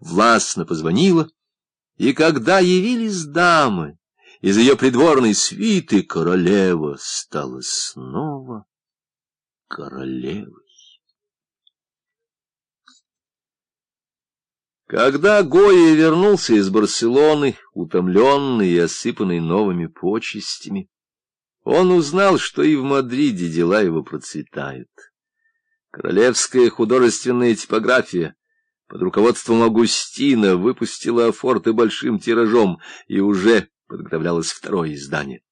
властно позвонила, и когда явились дамы из ее придворной свиты, королева стала снова королевой. Когда Гоя вернулся из Барселоны, утомленный и осыпанный новыми почестями, он узнал, что и в Мадриде дела его процветают. Королевская художественная типография под руководством Августина выпустила афорты большим тиражом, и уже подготовлялось второе издание.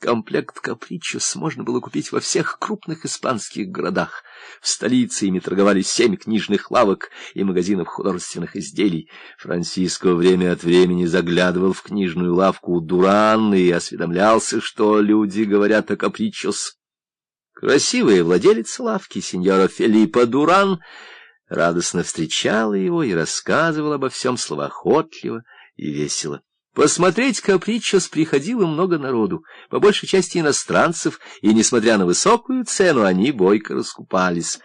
Комплект «Капричос» можно было купить во всех крупных испанских городах. В столице ими торговали семь книжных лавок и магазинов художественных изделий. Франциско время от времени заглядывал в книжную лавку Дуран и осведомлялся, что люди говорят о «Капричос». Красивая владелица лавки, сеньора Филиппа Дуран, радостно встречала его и рассказывала обо всем словоохотливо и весело. Посмотреть капричос приходило много народу, по большей части иностранцев, и, несмотря на высокую цену, они бойко раскупались.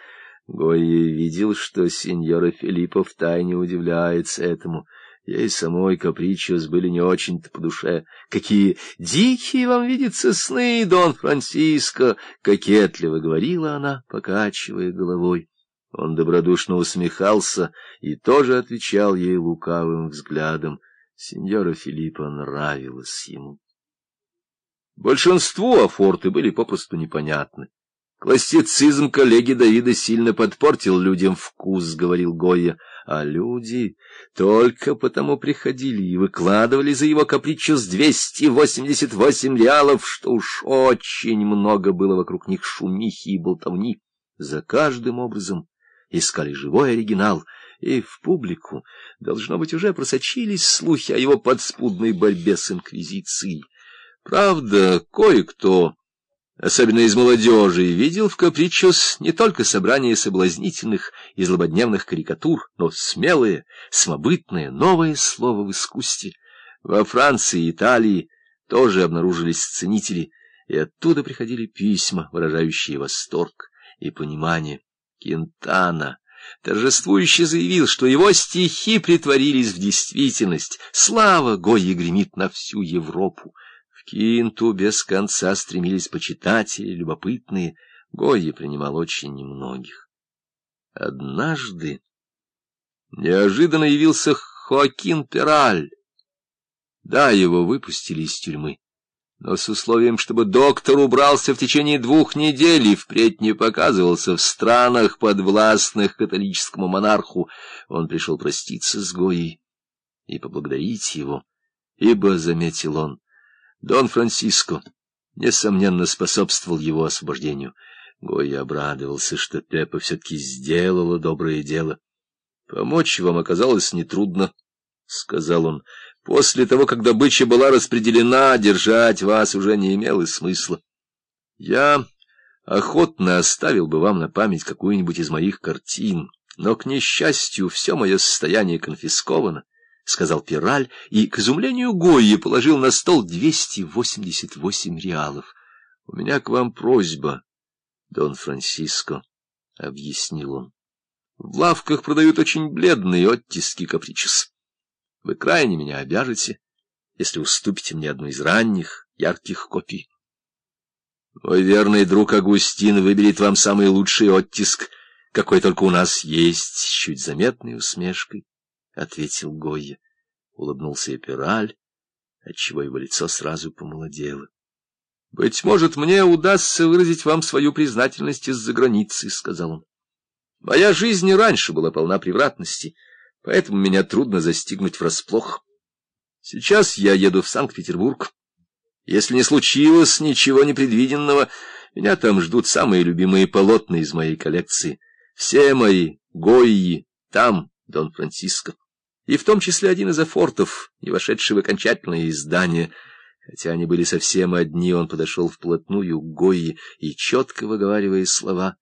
Гойя видел, что сеньора Филиппа втайне удивляется этому. Ей самой капричос были не очень-то по душе. «Какие дикие вам видятся сны, Дон Франциско!» — кокетливо говорила она, покачивая головой. Он добродушно усмехался и тоже отвечал ей лукавым взглядом. Сеньора Филиппа нравилась ему. Большинству афорты были попросту непонятны. Классицизм коллеги Давида сильно подпортил людям вкус, — говорил Гойя, а люди только потому приходили и выкладывали за его капричу с 288 реалов, что уж очень много было вокруг них шумихи и болтовни. За каждым образом искали живой оригинал — и в публику, должно быть, уже просочились слухи о его подспудной борьбе с инквизицией. Правда, кое-кто, особенно из молодежи, видел в Капричос не только собрание соблазнительных и злободневных карикатур, но смелое, самобытное, новое слово в искусстве. Во Франции и Италии тоже обнаружились ценители, и оттуда приходили письма, выражающие восторг и понимание. Кентана торжествующе заявил, что его стихи притворились в действительность. Слава Гойе гремит на всю Европу. В Кинту без конца стремились почитатели, любопытные. Гойе принимал очень немногих. Однажды неожиданно явился Хоакин Пераль. Да, его выпустили из тюрьмы но с условием, чтобы доктор убрался в течение двух недель и впредь не показывался в странах, подвластных католическому монарху. Он пришел проститься с Гоей и поблагодарить его, ибо, — заметил он, — Дон Франциско, несомненно, способствовал его освобождению. Гоя обрадовался, что Пеппа все-таки сделала доброе дело. — Помочь вам оказалось нетрудно, — сказал он, — После того, как добыча была распределена, держать вас уже не имело смысла. Я охотно оставил бы вам на память какую-нибудь из моих картин, но, к несчастью, все мое состояние конфисковано, — сказал Пираль, и, к изумлению Гойи, положил на стол 288 реалов. — У меня к вам просьба, Дон Франциско, — объяснил он. — В лавках продают очень бледные оттиски капричес. Вы крайне меня обяжете, если уступите мне одну из ранних, ярких копий. Мой верный друг Агустин выберет вам самый лучший оттиск, какой только у нас есть, с чуть заметной усмешкой, — ответил Гойя. Улыбнулся Эпираль, отчего его лицо сразу помолодело. — Быть может, мне удастся выразить вам свою признательность из-за границы, — сказал он. — Моя жизнь и раньше была полна превратности — поэтому меня трудно застигнуть врасплох. Сейчас я еду в Санкт-Петербург. Если не случилось ничего непредвиденного, меня там ждут самые любимые полотна из моей коллекции. Все мои Гойи там, Дон Франциско. И в том числе один из афортов, не вошедший в окончательное издание. Хотя они были совсем одни, он подошел вплотную к Гойи и, четко выговаривая слова,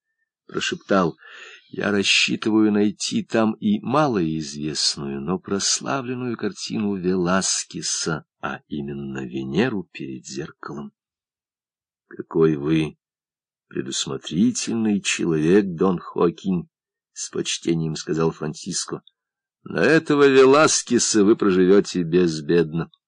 прошептал — я рассчитываю найти там и малоизвестную, но прославленную картину Веласкеса, а именно Венеру перед зеркалом. Какой вы предусмотрительный человек, Дон Хоакин, — с почтением сказал Франциско. На этого Веласкеса вы проживете безбедно.